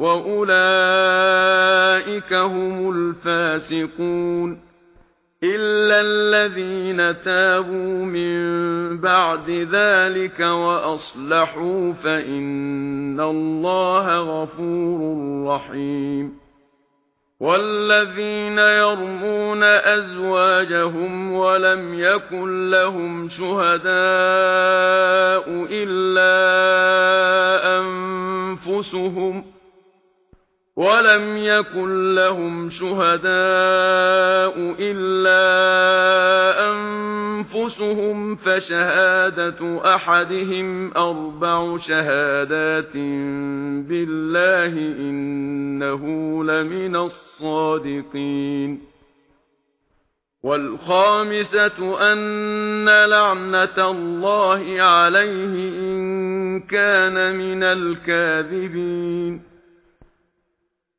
وَأُولَئِكَ هُمُ الْفَاسِقُونَ إِلَّا الَّذِينَ تَابُوا مِن بَعْدِ ذَلِكَ وَأَصْلَحُوا فَإِنَّ اللَّهَ غَفُورٌ رَّحِيمٌ وَالَّذِينَ يَرْمُونَ أَزْوَاجَهُمْ وَلَمْ يَكُن لَّهُمْ شُهَدَاءُ إِلَّا أَنفُسُهُمْ وَلَمْ يَكُنْ لَهُمْ شُهَدَاءُ إِلَّا أَنفُسُهُمْ فَشَهَادَةُ أَحَدِهِمْ أَرْبَعُ شَهَادَاتٍ بِاللَّهِ إِنَّهُ لَمِنَ الصَّادِقِينَ وَالْخَامِسَةُ أَنَّ لَعْنَةَ اللَّهِ عَلَيْهِ إِن كَانَ مِنَ الْكَاذِبِينَ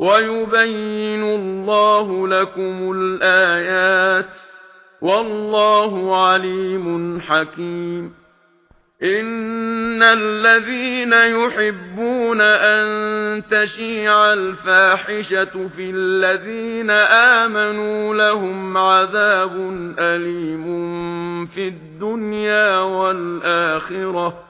وَيُبَيِّنُ اللَّهُ لَكُمُ الْآيَاتِ وَاللَّهُ عَلِيمٌ حَكِيمٌ إِنَّ الَّذِينَ يُحِبُّونَ أَن تَشِيعَ الْفَاحِشَةُ فِي الَّذِينَ آمَنُوا لَهُمْ عَذَابٌ أَلِيمٌ فِي الدُّنْيَا وَالْآخِرَةِ